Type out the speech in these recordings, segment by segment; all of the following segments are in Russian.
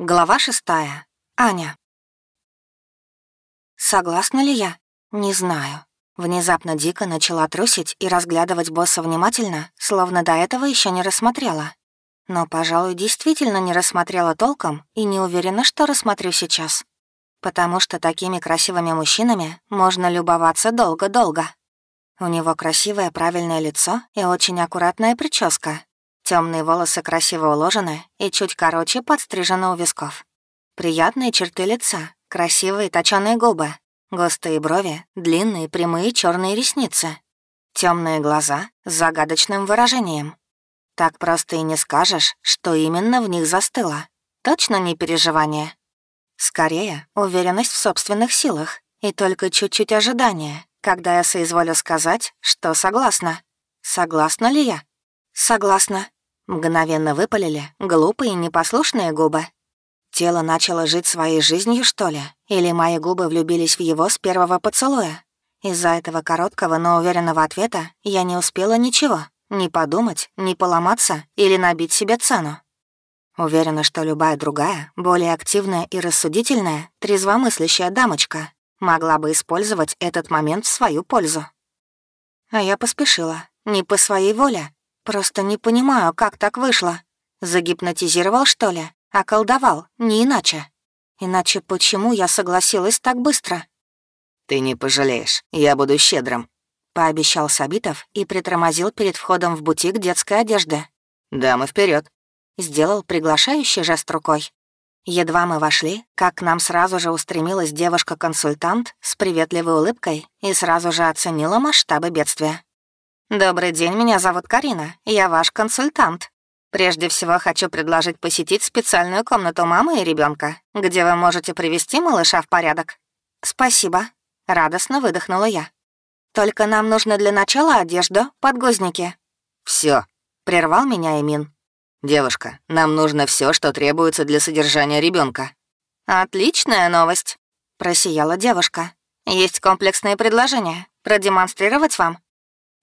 Глава шестая. Аня. Согласна ли я? Не знаю. Внезапно дико начала трусить и разглядывать босса внимательно, словно до этого еще не рассмотрела. Но, пожалуй, действительно не рассмотрела толком и не уверена, что рассмотрю сейчас. Потому что такими красивыми мужчинами можно любоваться долго-долго. У него красивое правильное лицо и очень аккуратная прическа, Темные волосы красиво уложены и чуть короче подстрижены у висков. Приятные черты лица, красивые точёные губы, густые брови, длинные прямые черные ресницы, темные глаза с загадочным выражением. Так просто и не скажешь, что именно в них застыло. Точно не переживание. Скорее, уверенность в собственных силах и только чуть-чуть ожидания, когда я соизволю сказать, что согласна. Согласна ли я? Согласна. Мгновенно выпалили глупые непослушные губы. Тело начало жить своей жизнью, что ли? Или мои губы влюбились в его с первого поцелуя? Из-за этого короткого, но уверенного ответа я не успела ничего. Ни подумать, ни поломаться или набить себе цену. Уверена, что любая другая, более активная и рассудительная, трезвомыслящая дамочка могла бы использовать этот момент в свою пользу. А я поспешила. Не по своей воле, Просто не понимаю, как так вышло. Загипнотизировал, что ли? Околдовал, не иначе. Иначе почему я согласилась так быстро? «Ты не пожалеешь, я буду щедрым», — пообещал Сабитов и притормозил перед входом в бутик детской одежды. «Дамы, вперед! Сделал приглашающий жест рукой. Едва мы вошли, как к нам сразу же устремилась девушка-консультант с приветливой улыбкой и сразу же оценила масштабы бедствия. «Добрый день, меня зовут Карина, я ваш консультант. Прежде всего хочу предложить посетить специальную комнату мамы и ребенка, где вы можете привести малыша в порядок». «Спасибо», — радостно выдохнула я. «Только нам нужно для начала одежду, подгузники». Все, прервал меня Эмин. «Девушка, нам нужно все, что требуется для содержания ребенка. «Отличная новость», — просияла девушка. «Есть комплексные предложения. Продемонстрировать вам?»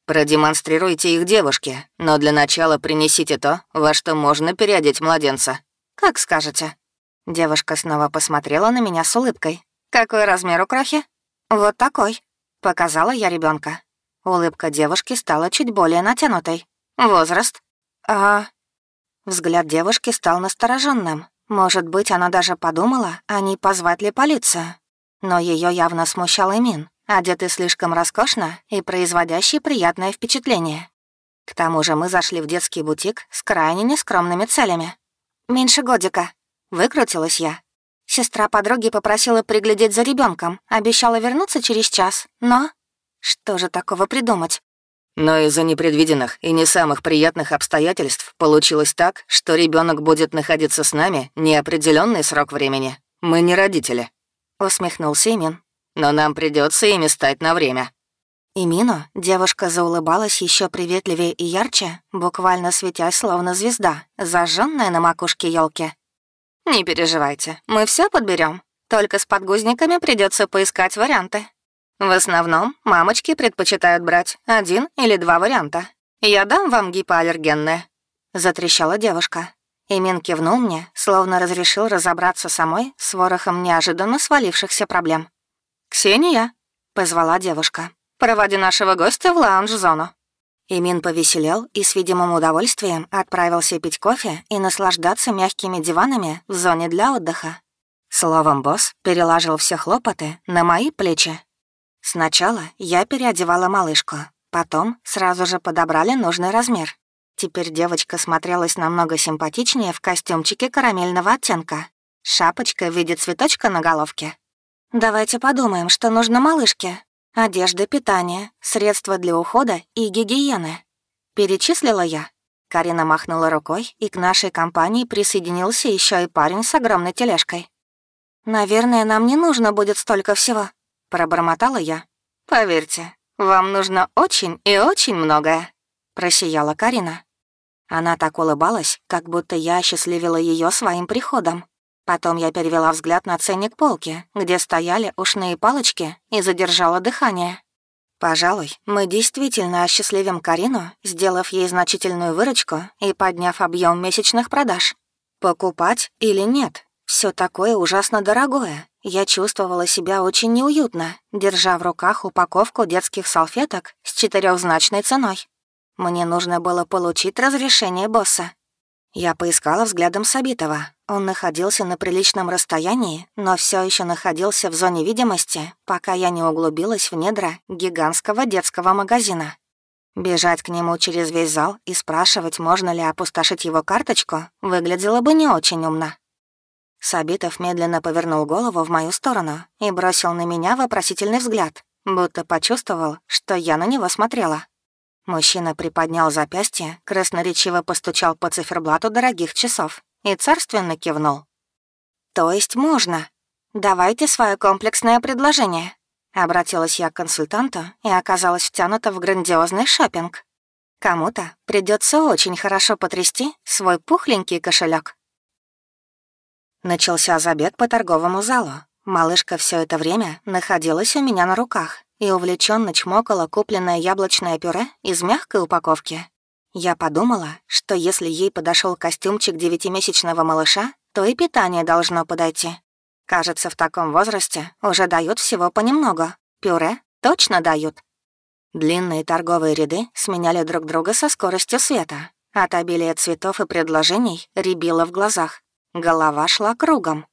Продемонстрируйте их девушке, но для начала принесите то, во что можно переодеть младенца. Как скажете. Девушка снова посмотрела на меня с улыбкой. «Какой размер у крохи?» «Вот такой», — показала я ребенка. Улыбка девушки стала чуть более натянутой. «Возраст?» «А...» Взгляд девушки стал настороженным. Может быть, она даже подумала, а не позвать ли полицию. Но ее явно смущал Эмин одетый слишком роскошно и производящий приятное впечатление. К тому же мы зашли в детский бутик с крайне нескромными целями. «Меньше годика», — выкрутилась я. Сестра подруги попросила приглядеть за ребенком, обещала вернуться через час, но... Что же такого придумать? Но из-за непредвиденных и не самых приятных обстоятельств получилось так, что ребенок будет находиться с нами неопределенный срок времени. Мы не родители. Усмехнулся Имин но нам придется ими стать на время». И Мину девушка заулыбалась еще приветливее и ярче, буквально светясь словно звезда, зажженная на макушке елки. «Не переживайте, мы все подберем. Только с подгузниками придется поискать варианты. В основном мамочки предпочитают брать один или два варианта. Я дам вам гипоаллергенные», — затрещала девушка. Имин кивнул мне, словно разрешил разобраться самой с ворохом неожиданно свалившихся проблем. «Ксения», — позвала девушка, — «проводи нашего гостя в лаунж-зону». Имин повеселел и с видимым удовольствием отправился пить кофе и наслаждаться мягкими диванами в зоне для отдыха. Словом, босс переложил все хлопоты на мои плечи. Сначала я переодевала малышку, потом сразу же подобрали нужный размер. Теперь девочка смотрелась намного симпатичнее в костюмчике карамельного оттенка, шапочка в виде цветочка на головке Давайте подумаем, что нужно малышке. Одежда, питание, средства для ухода и гигиены. Перечислила я. Карина махнула рукой, и к нашей компании присоединился еще и парень с огромной тележкой. «Наверное, нам не нужно будет столько всего», — пробормотала я. «Поверьте, вам нужно очень и очень многое», — просияла Карина. Она так улыбалась, как будто я осчастливила ее своим приходом. Потом я перевела взгляд на ценник полки, где стояли ушные палочки, и задержала дыхание. Пожалуй, мы действительно осчастливим Карину, сделав ей значительную выручку и подняв объем месячных продаж. Покупать или нет? Все такое ужасно дорогое. Я чувствовала себя очень неуютно, держа в руках упаковку детских салфеток с четырехзначной ценой. Мне нужно было получить разрешение босса. Я поискала взглядом Сабитова. Он находился на приличном расстоянии, но все еще находился в зоне видимости, пока я не углубилась в недра гигантского детского магазина. Бежать к нему через весь зал и спрашивать, можно ли опустошить его карточку, выглядело бы не очень умно. Сабитов медленно повернул голову в мою сторону и бросил на меня вопросительный взгляд, будто почувствовал, что я на него смотрела. Мужчина приподнял запястье, красноречиво постучал по циферблату дорогих часов и царственно кивнул. «То есть можно? Давайте свое комплексное предложение», Обратилась я к консультанту и оказалась втянута в грандиозный шопинг. Кому-то придется очень хорошо потрясти свой пухленький кошелек. Начался забег по торговому залу. Малышка все это время находилась у меня на руках и увлеченно чмокала купленное яблочное пюре из мягкой упаковки. Я подумала, что если ей подошел костюмчик девятимесячного малыша, то и питание должно подойти. Кажется, в таком возрасте уже дают всего понемногу. Пюре точно дают. Длинные торговые ряды сменяли друг друга со скоростью света. От обилия цветов и предложений рябило в глазах. Голова шла кругом.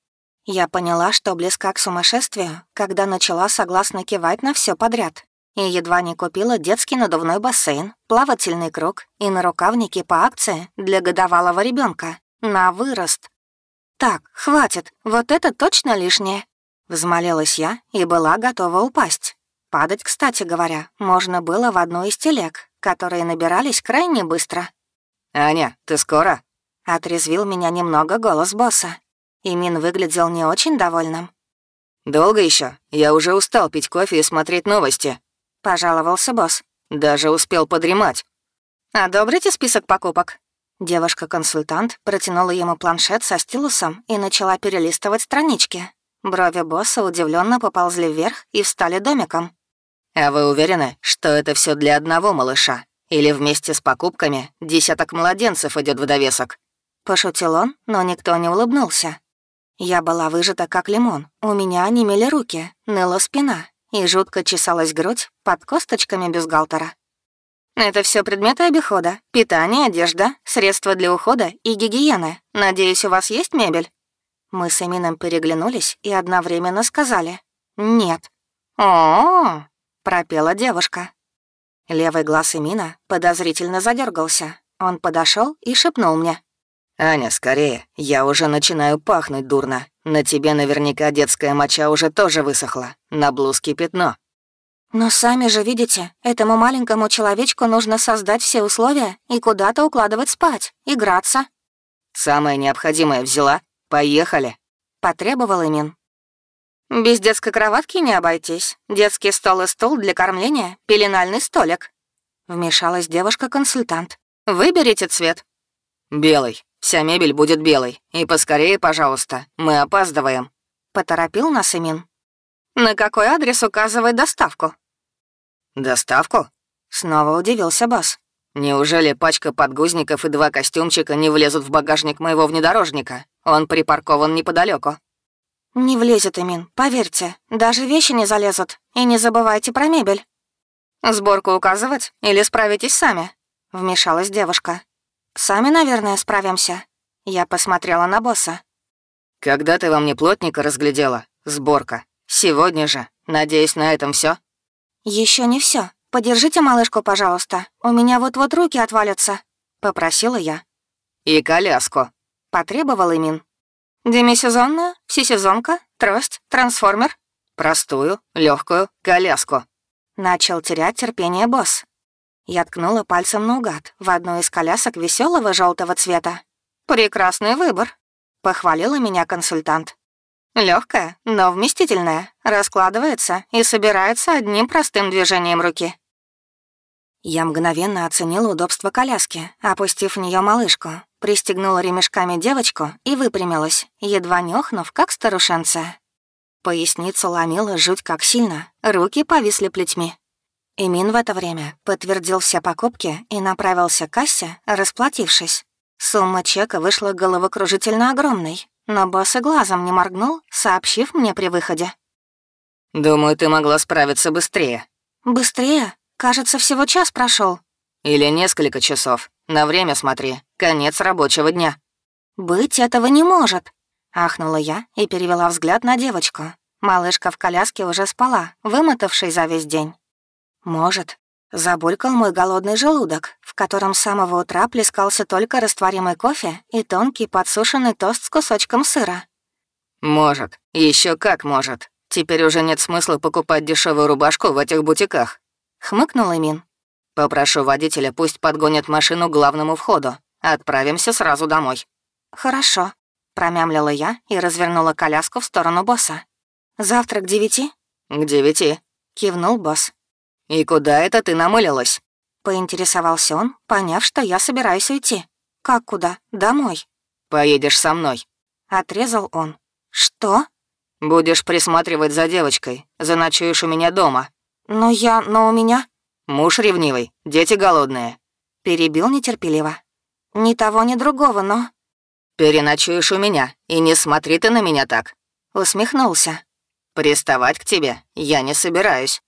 Я поняла, что близка к сумасшествию, когда начала согласно кивать на все подряд. И едва не купила детский надувной бассейн, плавательный круг и нарукавники по акции для годовалого ребенка на вырост. «Так, хватит, вот это точно лишнее!» Взмолилась я и была готова упасть. Падать, кстати говоря, можно было в одну из телег, которые набирались крайне быстро. «Аня, ты скоро?» — отрезвил меня немного голос босса. Имин выглядел не очень довольным. «Долго еще? Я уже устал пить кофе и смотреть новости», — пожаловался босс. «Даже успел подремать». «Одобрите список покупок?» Девушка-консультант протянула ему планшет со стилусом и начала перелистывать странички. Брови босса удивленно поползли вверх и встали домиком. «А вы уверены, что это все для одного малыша? Или вместе с покупками десяток младенцев идет в довесок?» Пошутил он, но никто не улыбнулся. Я была выжата как лимон, у меня онемели руки, ныла спина и жутко чесалась грудь под косточками бюстгальтера. Это все предметы обихода, питание, одежда, средства для ухода и гигиены. Надеюсь, у вас есть мебель?» Мы с Эмином переглянулись и одновременно сказали «нет». «О-о-о!» — пропела девушка. Левый глаз Эмина подозрительно задергался. Он подошел и шепнул мне. «Аня, скорее, я уже начинаю пахнуть дурно. На тебе наверняка детская моча уже тоже высохла. На блузке пятно». «Но сами же видите, этому маленькому человечку нужно создать все условия и куда-то укладывать спать, играться». «Самое необходимое взяла? Поехали!» — потребовал Имин. «Без детской кроватки не обойтись. Детский стол и стул для кормления, пеленальный столик». Вмешалась девушка-консультант. «Выберите цвет». «Белый. Вся мебель будет белой. И поскорее, пожалуйста. Мы опаздываем». Поторопил нас Имин. «На какой адрес указывает доставку?» «Доставку?» Снова удивился Бас. «Неужели пачка подгузников и два костюмчика не влезут в багажник моего внедорожника? Он припаркован неподалеку. «Не влезет, Эмин, поверьте. Даже вещи не залезут. И не забывайте про мебель». «Сборку указывать или справитесь сами?» — вмешалась девушка. «Сами, наверное, справимся». Я посмотрела на босса. «Когда ты во мне плотника разглядела? Сборка. Сегодня же. Надеюсь, на этом все. Еще не все. Подержите малышку, пожалуйста. У меня вот-вот руки отвалятся», — попросила я. «И коляску», — потребовал Имин. «Демисезонная, всесезонка, трость, трансформер?» «Простую, легкую коляску». Начал терять терпение босс. Я ткнула пальцем наугад в одну из колясок веселого желтого цвета. «Прекрасный выбор», — похвалила меня консультант. Легкая, но вместительная, раскладывается и собирается одним простым движением руки. Я мгновенно оценила удобство коляски, опустив в нее малышку, пристегнула ремешками девочку и выпрямилась, едва не как старушенция. Поясницу ломила жуть как сильно, руки повисли плетьми. Имин в это время подтвердил все покупки и направился к кассе, расплатившись. Сумма чека вышла головокружительно огромной, но босс и глазом не моргнул, сообщив мне при выходе. «Думаю, ты могла справиться быстрее». «Быстрее? Кажется, всего час прошел. «Или несколько часов. На время смотри. Конец рабочего дня». «Быть этого не может», — ахнула я и перевела взгляд на девочку. Малышка в коляске уже спала, вымотавшись за весь день. «Может». Забулькал мой голодный желудок, в котором с самого утра плескался только растворимый кофе и тонкий подсушенный тост с кусочком сыра. «Может. еще как может. Теперь уже нет смысла покупать дешевую рубашку в этих бутиках», — хмыкнул Эмин. «Попрошу водителя, пусть подгонит машину к главному входу. Отправимся сразу домой». «Хорошо», — промямлила я и развернула коляску в сторону босса. «Завтра к девяти?» «К девяти», — кивнул босс. «И куда это ты намылилась?» Поинтересовался он, поняв, что я собираюсь уйти. «Как куда? Домой?» «Поедешь со мной», — отрезал он. «Что?» «Будешь присматривать за девочкой. Заночуешь у меня дома». «Но я... но у меня...» «Муж ревнивый, дети голодные». Перебил нетерпеливо. «Ни того, ни другого, но...» «Переночуешь у меня, и не смотри ты на меня так». Усмехнулся. «Приставать к тебе я не собираюсь».